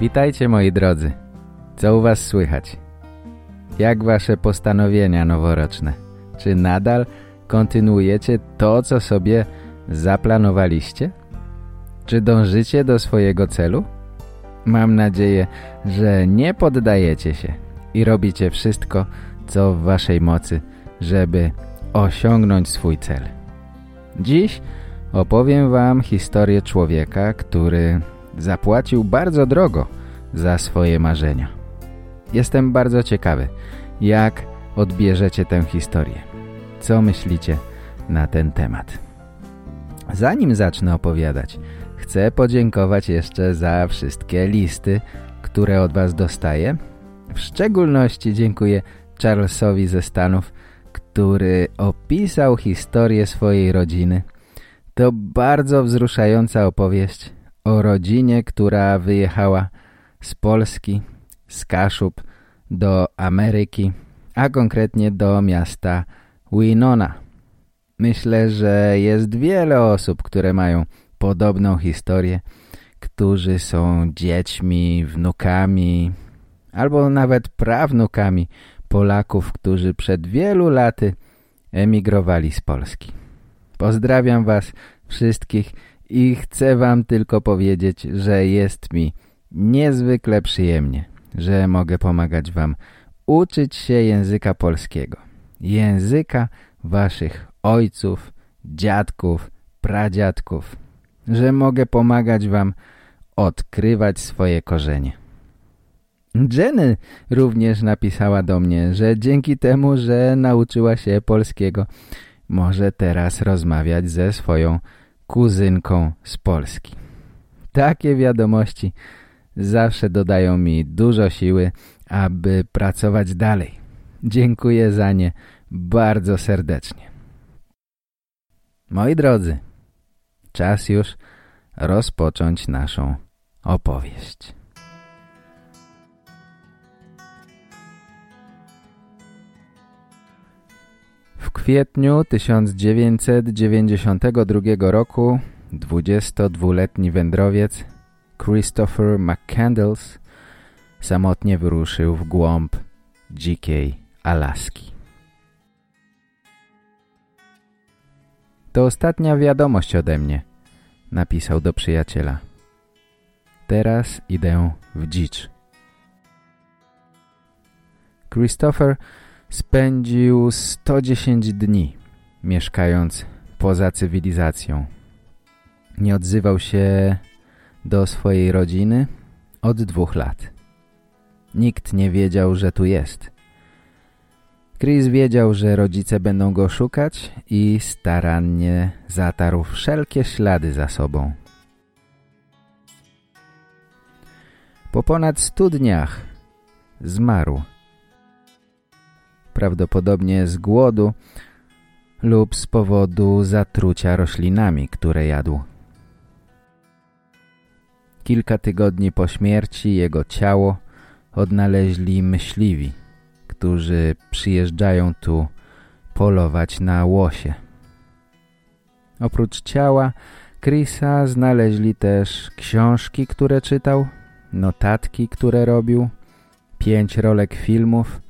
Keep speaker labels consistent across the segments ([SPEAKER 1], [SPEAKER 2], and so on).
[SPEAKER 1] Witajcie moi drodzy. Co u was słychać? Jak wasze postanowienia noworoczne? Czy nadal kontynuujecie to, co sobie zaplanowaliście? Czy dążycie do swojego celu? Mam nadzieję, że nie poddajecie się i robicie wszystko, co w waszej mocy, żeby osiągnąć swój cel. Dziś opowiem wam historię człowieka, który zapłacił bardzo drogo za swoje marzenia. Jestem bardzo ciekawy, jak odbierzecie tę historię. Co myślicie na ten temat? Zanim zacznę opowiadać, chcę podziękować jeszcze za wszystkie listy, które od Was dostaję. W szczególności dziękuję Charlesowi ze Stanów, który opisał historię swojej rodziny. To bardzo wzruszająca opowieść o rodzinie, która wyjechała z Polski, z Kaszub do Ameryki, a konkretnie do miasta Winona. Myślę, że jest wiele osób, które mają podobną historię, którzy są dziećmi, wnukami albo nawet prawnukami Polaków, którzy przed wielu laty emigrowali z Polski. Pozdrawiam Was wszystkich i chcę Wam tylko powiedzieć, że jest mi niezwykle przyjemnie, że mogę pomagać Wam uczyć się języka polskiego. Języka Waszych ojców, dziadków, pradziadków. Że mogę pomagać Wam odkrywać swoje korzenie. Jenny również napisała do mnie, że dzięki temu, że nauczyła się polskiego, może teraz rozmawiać ze swoją kuzynką z Polski. Takie wiadomości zawsze dodają mi dużo siły, aby pracować dalej. Dziękuję za nie bardzo serdecznie. Moi drodzy, czas już rozpocząć naszą opowieść. W kwietniu 1992 roku 22-letni wędrowiec Christopher McCandles samotnie wyruszył w głąb dzikiej Alaski. To ostatnia wiadomość ode mnie, napisał do przyjaciela. Teraz idę w dzicz. Christopher spędził 110 dni mieszkając poza cywilizacją. Nie odzywał się do swojej rodziny od dwóch lat. Nikt nie wiedział, że tu jest. Chris wiedział, że rodzice będą go szukać i starannie zatarł wszelkie ślady za sobą. Po ponad stu dniach zmarł. Prawdopodobnie z głodu lub z powodu zatrucia roślinami, które jadł. Kilka tygodni po śmierci jego ciało odnaleźli myśliwi, którzy przyjeżdżają tu polować na łosie. Oprócz ciała Chrisa znaleźli też książki, które czytał, notatki, które robił, pięć rolek filmów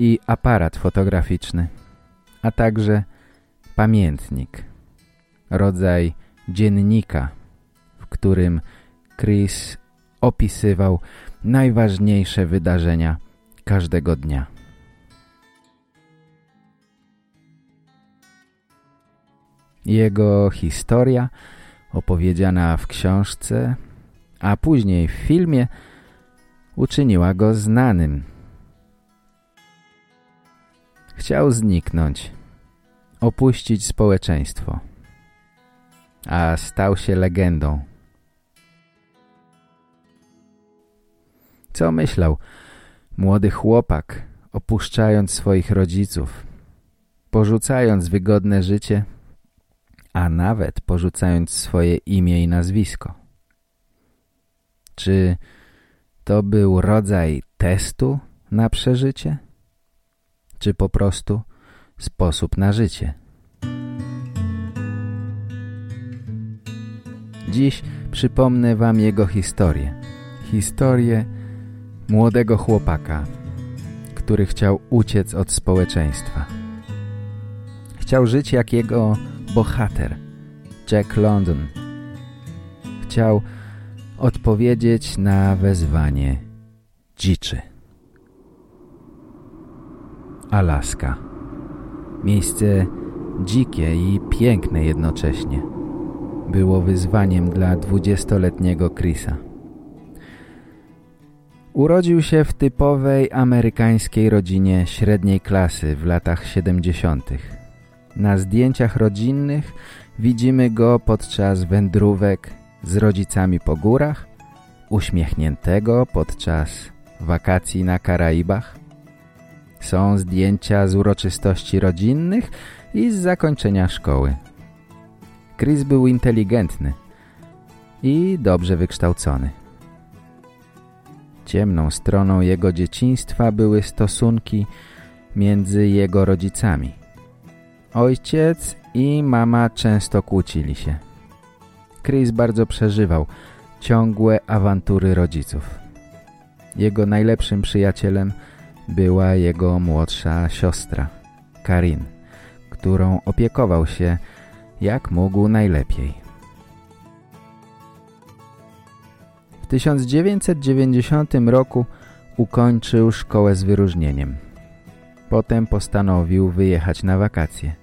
[SPEAKER 1] i aparat fotograficzny, a także pamiętnik, rodzaj dziennika, w którym Chris opisywał najważniejsze wydarzenia każdego dnia. Jego historia opowiedziana w książce, a później w filmie uczyniła go znanym. Chciał zniknąć, opuścić społeczeństwo, a stał się legendą. Co myślał młody chłopak, opuszczając swoich rodziców, porzucając wygodne życie, a nawet porzucając swoje imię i nazwisko? Czy to był rodzaj testu na przeżycie? Czy po prostu sposób na życie? Dziś przypomnę wam jego historię. Historię młodego chłopaka, który chciał uciec od społeczeństwa. Chciał żyć jak jego bohater, Jack London. Chciał odpowiedzieć na wezwanie dziczy. Alaska. Miejsce dzikie i piękne jednocześnie. Było wyzwaniem dla dwudziestoletniego Chrisa. Urodził się w typowej amerykańskiej rodzinie średniej klasy w latach 70. Na zdjęciach rodzinnych widzimy go podczas wędrówek z rodzicami po górach, uśmiechniętego podczas wakacji na Karaibach. Są zdjęcia z uroczystości rodzinnych i z zakończenia szkoły. Chris był inteligentny i dobrze wykształcony. Ciemną stroną jego dzieciństwa były stosunki między jego rodzicami. Ojciec i mama często kłócili się. Chris bardzo przeżywał ciągłe awantury rodziców. Jego najlepszym przyjacielem była jego młodsza siostra, Karin, którą opiekował się jak mógł najlepiej. W 1990 roku ukończył szkołę z wyróżnieniem. Potem postanowił wyjechać na wakacje.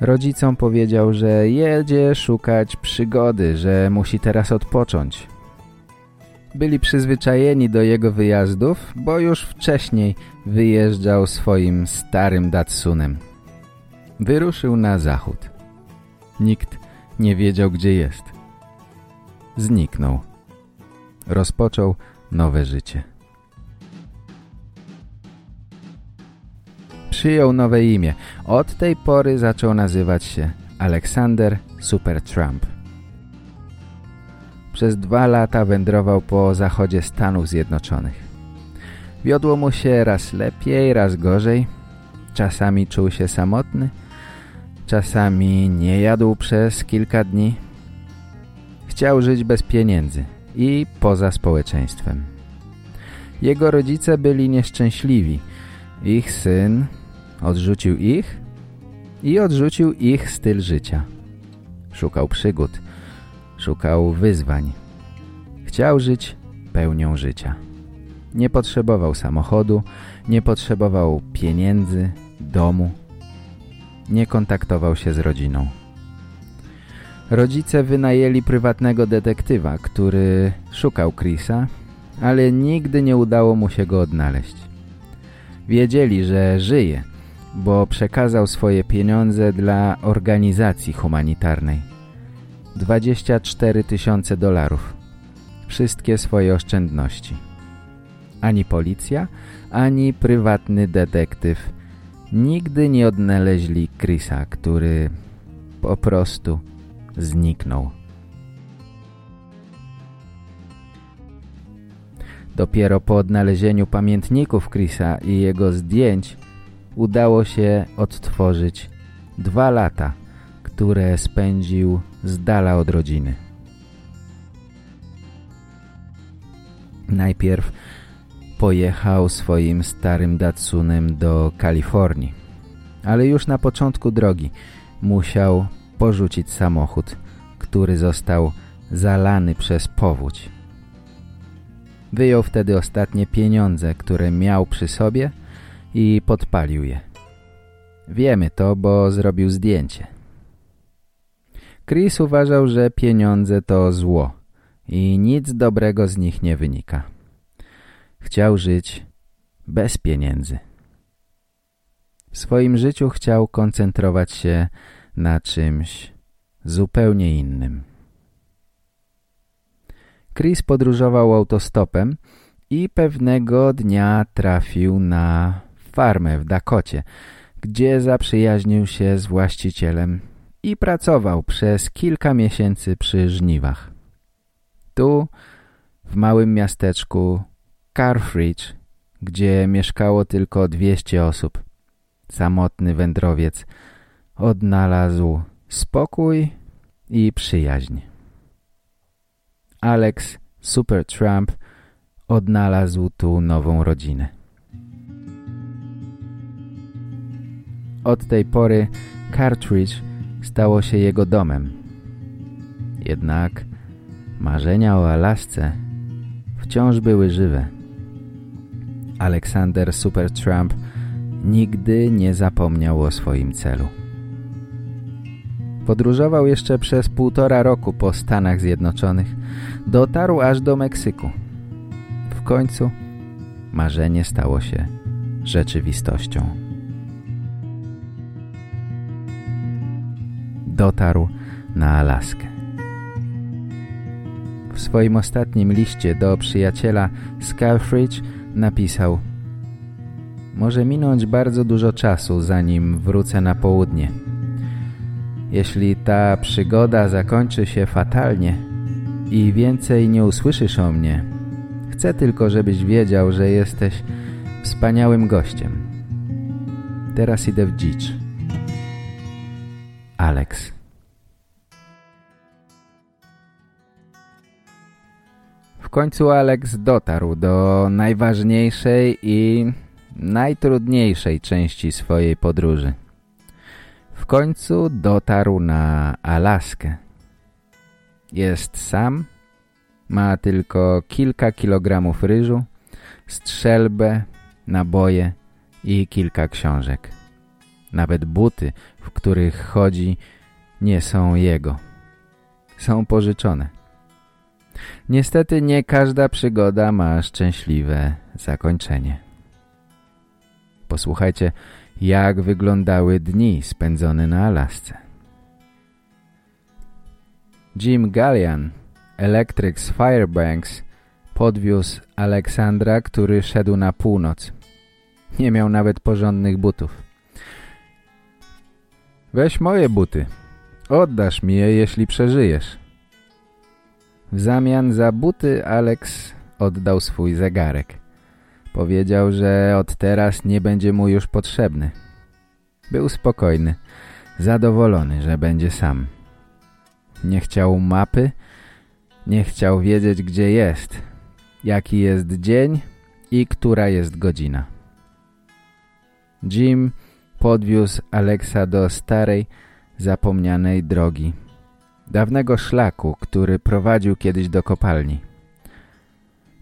[SPEAKER 1] Rodzicom powiedział, że jedzie szukać przygody, że musi teraz odpocząć. Byli przyzwyczajeni do jego wyjazdów, bo już wcześniej wyjeżdżał swoim starym Datsunem. Wyruszył na zachód. Nikt nie wiedział, gdzie jest. Zniknął. Rozpoczął nowe życie. Przyjął nowe imię. Od tej pory zaczął nazywać się Aleksander Supertramp. Przez dwa lata wędrował po zachodzie Stanów Zjednoczonych. Wiodło mu się raz lepiej, raz gorzej. Czasami czuł się samotny, czasami nie jadł przez kilka dni. Chciał żyć bez pieniędzy i poza społeczeństwem. Jego rodzice byli nieszczęśliwi. Ich syn odrzucił ich i odrzucił ich styl życia. Szukał przygód, szukał wyzwań. Chciał żyć pełnią życia. Nie potrzebował samochodu, nie potrzebował pieniędzy, domu. Nie kontaktował się z rodziną. Rodzice wynajęli prywatnego detektywa, który szukał Chrisa, ale nigdy nie udało mu się go odnaleźć. Wiedzieli, że żyje, bo przekazał swoje pieniądze dla organizacji humanitarnej. 24 tysiące dolarów. Wszystkie swoje oszczędności. Ani policja, ani prywatny detektyw nigdy nie odnaleźli Chrisa, który po prostu zniknął. Dopiero po odnalezieniu pamiętników Chrisa i jego zdjęć udało się odtworzyć dwa lata, które spędził z dala od rodziny. Najpierw pojechał swoim starym Datsunem do Kalifornii, ale już na początku drogi musiał porzucić samochód, który został zalany przez powódź. Wyjął wtedy ostatnie pieniądze, które miał przy sobie i podpalił je. Wiemy to, bo zrobił zdjęcie. Chris uważał, że pieniądze to zło i nic dobrego z nich nie wynika. Chciał żyć bez pieniędzy. W swoim życiu chciał koncentrować się na czymś zupełnie innym. Chris podróżował autostopem i pewnego dnia trafił na farmę w Dakocie, gdzie zaprzyjaźnił się z właścicielem i pracował przez kilka miesięcy przy żniwach. Tu, w małym miasteczku Carfridge, gdzie mieszkało tylko 200 osób, samotny wędrowiec odnalazł spokój i przyjaźń. Alex Supertramp odnalazł tu nową rodzinę. Od tej pory Cartridge stało się jego domem. Jednak marzenia o Alasce wciąż były żywe. Aleksander Supertramp nigdy nie zapomniał o swoim celu. Podróżował jeszcze przez półtora roku po Stanach Zjednoczonych. Dotarł aż do Meksyku. W końcu marzenie stało się rzeczywistością. Dotarł na Alaskę. W swoim ostatnim liście do przyjaciela Scarfridge napisał Może minąć bardzo dużo czasu, zanim wrócę na południe – jeśli ta przygoda zakończy się fatalnie i więcej nie usłyszysz o mnie, chcę tylko, żebyś wiedział, że jesteś wspaniałym gościem. Teraz idę w dzicz. Alex. W końcu Alex dotarł do najważniejszej i najtrudniejszej części swojej podróży. W końcu dotarł na Alaskę. Jest sam, ma tylko kilka kilogramów ryżu, strzelbę, naboje i kilka książek. Nawet buty, w których chodzi, nie są jego. Są pożyczone. Niestety nie każda przygoda ma szczęśliwe zakończenie. Posłuchajcie jak wyglądały dni spędzone na Alasce. Jim Gallian, elektryk z Firebanks, podwiózł Aleksandra, który szedł na północ. Nie miał nawet porządnych butów. Weź moje buty. Oddasz mi je, jeśli przeżyjesz. W zamian za buty Alex oddał swój zegarek. Powiedział, że od teraz nie będzie mu już potrzebny. Był spokojny, zadowolony, że będzie sam. Nie chciał mapy, nie chciał wiedzieć, gdzie jest, jaki jest dzień i która jest godzina. Jim podwiózł Alexa do starej, zapomnianej drogi, dawnego szlaku, który prowadził kiedyś do kopalni.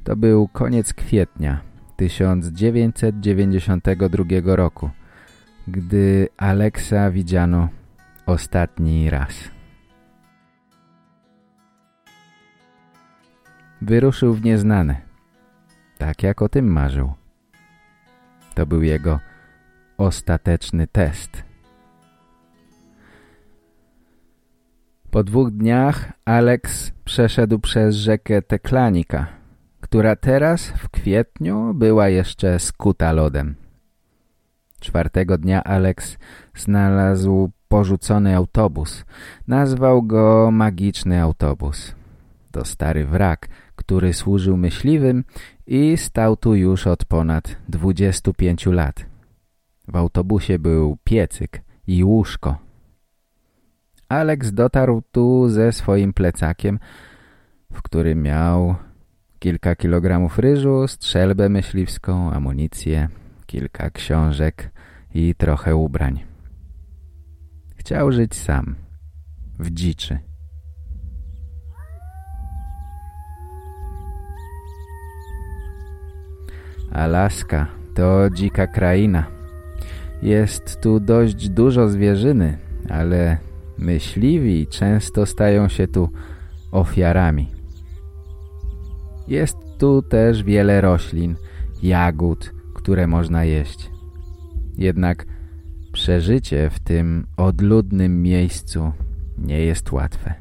[SPEAKER 1] To był koniec kwietnia 1992 roku, gdy Alexa widziano ostatni raz. Wyruszył w nieznane, tak jak o tym marzył. To był jego ostateczny test. Po dwóch dniach Alex przeszedł przez rzekę Teklanika – która teraz w kwietniu była jeszcze skuta lodem. Czwartego dnia Alex znalazł porzucony autobus. Nazwał go magiczny autobus. To stary wrak, który służył myśliwym i stał tu już od ponad 25 lat. W autobusie był piecyk i łóżko. Alex dotarł tu ze swoim plecakiem, w którym miał kilka kilogramów ryżu, strzelbę myśliwską, amunicję, kilka książek i trochę ubrań. Chciał żyć sam, w dziczy. Alaska to dzika kraina. Jest tu dość dużo zwierzyny, ale myśliwi często stają się tu ofiarami. Jest tu też wiele roślin, jagód, które można jeść. Jednak przeżycie w tym odludnym miejscu nie jest łatwe.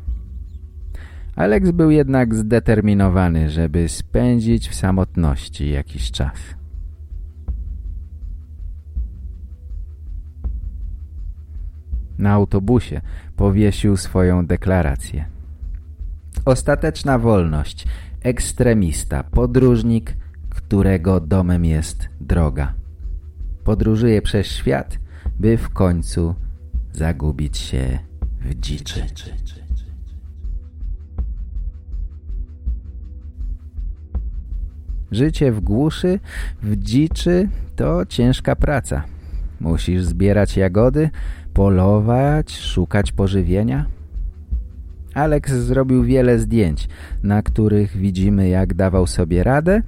[SPEAKER 1] Alex był jednak zdeterminowany, żeby spędzić w samotności jakiś czas. Na autobusie powiesił swoją deklarację. Ostateczna wolność, ekstremista, podróżnik, którego domem jest droga. Podróżuje przez świat, by w końcu zagubić się w dziczy. Życie w głuszy, w dziczy to ciężka praca. Musisz zbierać jagody, polować, szukać pożywienia. Alex zrobił wiele zdjęć, na których widzimy jak dawał sobie radę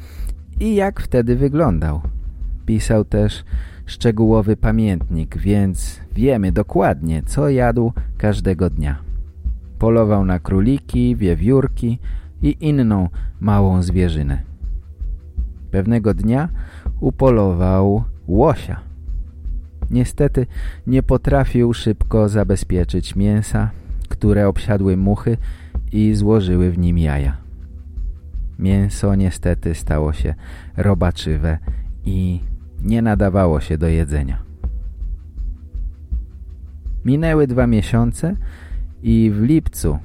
[SPEAKER 1] i jak wtedy wyglądał. Pisał też szczegółowy pamiętnik, więc wiemy dokładnie, co jadł każdego dnia. Polował na króliki, wiewiórki i inną małą zwierzynę. Pewnego dnia upolował łosia. Niestety nie potrafił szybko zabezpieczyć mięsa, które obsiadły muchy i złożyły w nim jaja. Mięso niestety stało się robaczywe i nie nadawało się do jedzenia. Minęły dwa miesiące i w lipcu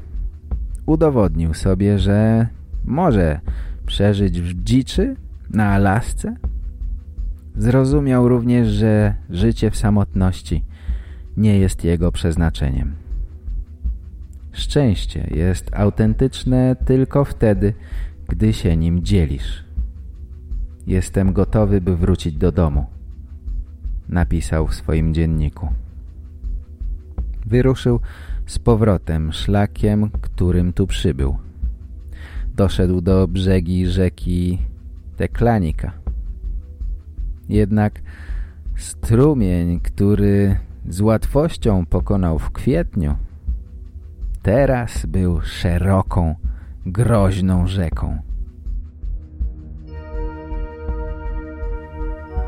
[SPEAKER 1] udowodnił sobie, że może przeżyć w dziczy na Alasce. Zrozumiał również, że życie w samotności nie jest jego przeznaczeniem. Szczęście jest autentyczne tylko wtedy, gdy się nim dzielisz. Jestem gotowy, by wrócić do domu, napisał w swoim dzienniku. Wyruszył z powrotem szlakiem, którym tu przybył. Doszedł do brzegi rzeki Teklanika. Jednak strumień, który z łatwością pokonał w kwietniu, teraz był szeroką, groźną rzeką.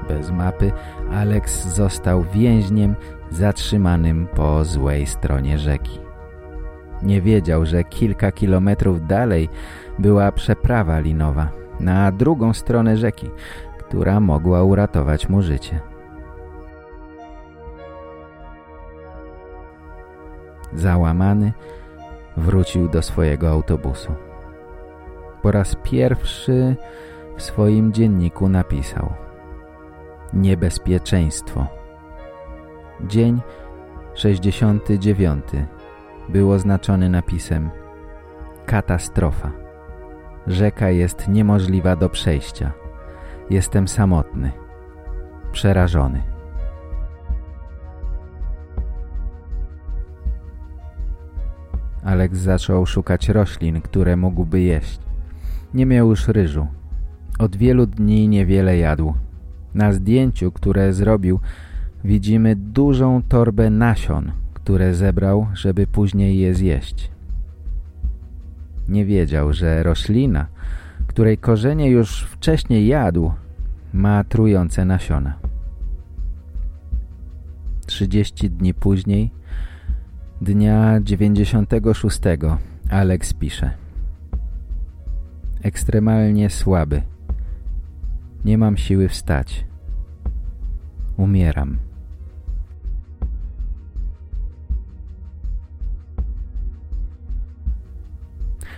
[SPEAKER 1] Bez mapy Alex został więźniem zatrzymanym po złej stronie rzeki. Nie wiedział, że kilka kilometrów dalej była przeprawa linowa na drugą stronę rzeki, która mogła uratować mu życie. Załamany wrócił do swojego autobusu. Po raz pierwszy w swoim dzienniku napisał Niebezpieczeństwo. Dzień 69 był oznaczony napisem Katastrofa. Rzeka jest niemożliwa do przejścia. Jestem samotny, przerażony. Alex zaczął szukać roślin, które mógłby jeść. Nie miał już ryżu. Od wielu dni niewiele jadł. Na zdjęciu, które zrobił, widzimy dużą torbę nasion, które zebrał, żeby później je zjeść. Nie wiedział, że roślina, której korzenie już wcześniej jadł, ma trujące nasiona. Trzydzieści dni później, dnia 96, Alex pisze Ekstremalnie słaby. Nie mam siły wstać. Umieram.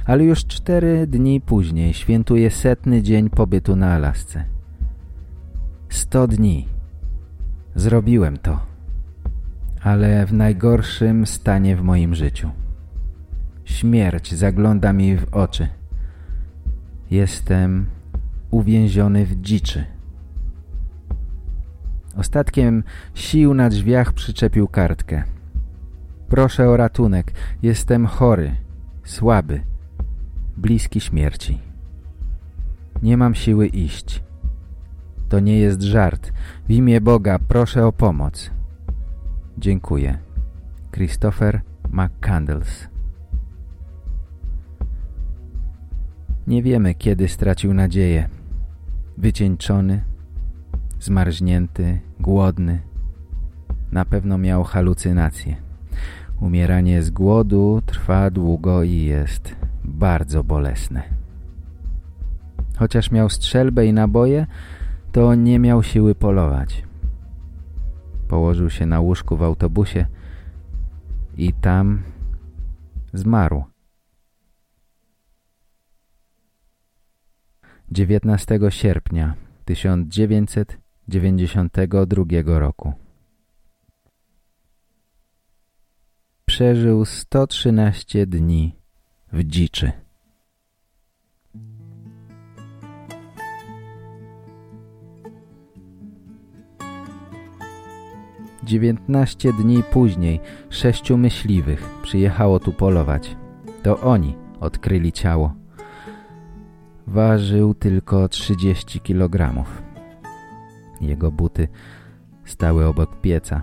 [SPEAKER 1] Ale już cztery dni później świętuje setny dzień pobytu na Alasce. Sto dni. Zrobiłem to, ale w najgorszym stanie w moim życiu. Śmierć zagląda mi w oczy. Jestem uwięziony w dziczy. Ostatkiem sił na drzwiach przyczepił kartkę. Proszę o ratunek. Jestem chory, słaby bliski śmierci. Nie mam siły iść. To nie jest żart. W imię Boga proszę o pomoc. Dziękuję. Christopher McCandles Nie wiemy, kiedy stracił nadzieję. Wycieńczony, zmarznięty, głodny. Na pewno miał halucynacje. Umieranie z głodu trwa długo i jest bardzo bolesne. Chociaż miał strzelbę i naboje, to nie miał siły polować. Położył się na łóżku w autobusie i tam zmarł. 19 sierpnia 1992 roku. Przeżył 113 dni w dziczy. Dziewiętnaście dni później sześciu myśliwych przyjechało tu polować. To oni odkryli ciało. Ważył tylko 30 kg. Jego buty stały obok pieca.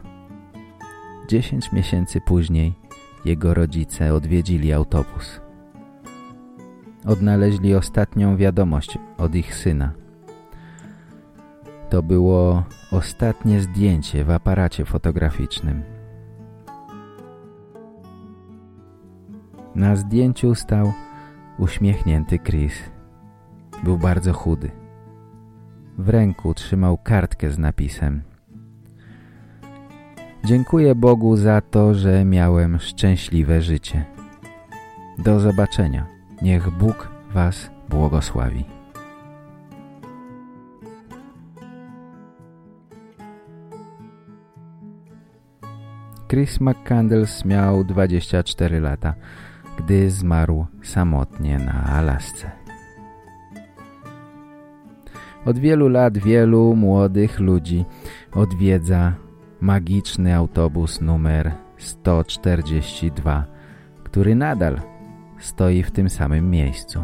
[SPEAKER 1] Dziesięć miesięcy później jego rodzice odwiedzili autobus. Odnaleźli ostatnią wiadomość od ich syna. To było ostatnie zdjęcie w aparacie fotograficznym. Na zdjęciu stał uśmiechnięty Chris. Był bardzo chudy. W ręku trzymał kartkę z napisem Dziękuję Bogu za to, że miałem szczęśliwe życie. Do zobaczenia. Niech Bóg Was błogosławi. Chris McCandles miał 24 lata, gdy zmarł samotnie na Alasce. Od wielu lat wielu młodych ludzi odwiedza magiczny autobus numer 142, który nadal stoi w tym samym miejscu.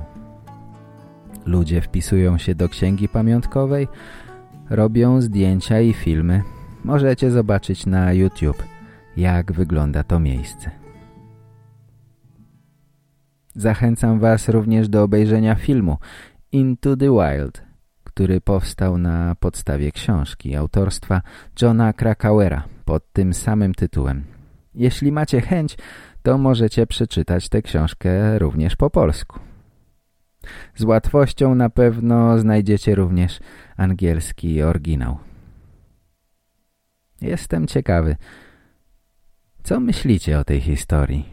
[SPEAKER 1] Ludzie wpisują się do księgi pamiątkowej, robią zdjęcia i filmy. Możecie zobaczyć na YouTube, jak wygląda to miejsce. Zachęcam Was również do obejrzenia filmu Into the Wild który powstał na podstawie książki autorstwa Johna Krakauera pod tym samym tytułem. Jeśli macie chęć, to możecie przeczytać tę książkę również po polsku. Z łatwością na pewno znajdziecie również angielski oryginał. Jestem ciekawy, co myślicie o tej historii?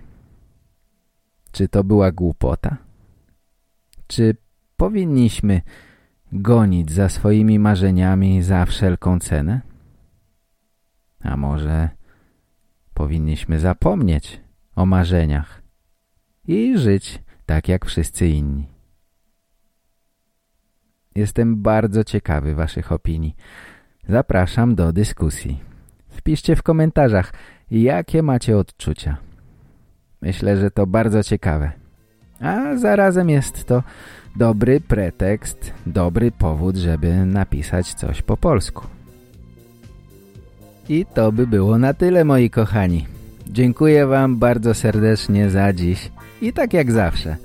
[SPEAKER 1] Czy to była głupota? Czy powinniśmy gonić za swoimi marzeniami za wszelką cenę? A może powinniśmy zapomnieć o marzeniach i żyć tak jak wszyscy inni? Jestem bardzo ciekawy Waszych opinii. Zapraszam do dyskusji. Wpiszcie w komentarzach, jakie macie odczucia. Myślę, że to bardzo ciekawe. A zarazem jest to dobry pretekst, dobry powód, żeby napisać coś po polsku. I to by było na tyle, moi kochani. Dziękuję Wam bardzo serdecznie za dziś i tak jak zawsze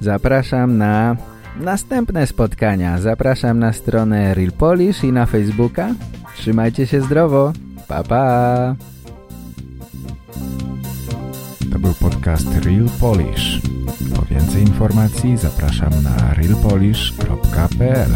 [SPEAKER 1] zapraszam na następne spotkania. Zapraszam na stronę Real Polish i na Facebooka. Trzymajcie się zdrowo. Pa, pa!
[SPEAKER 2] To był podcast Real Polish. Po więcej informacji zapraszam na realpolish.pl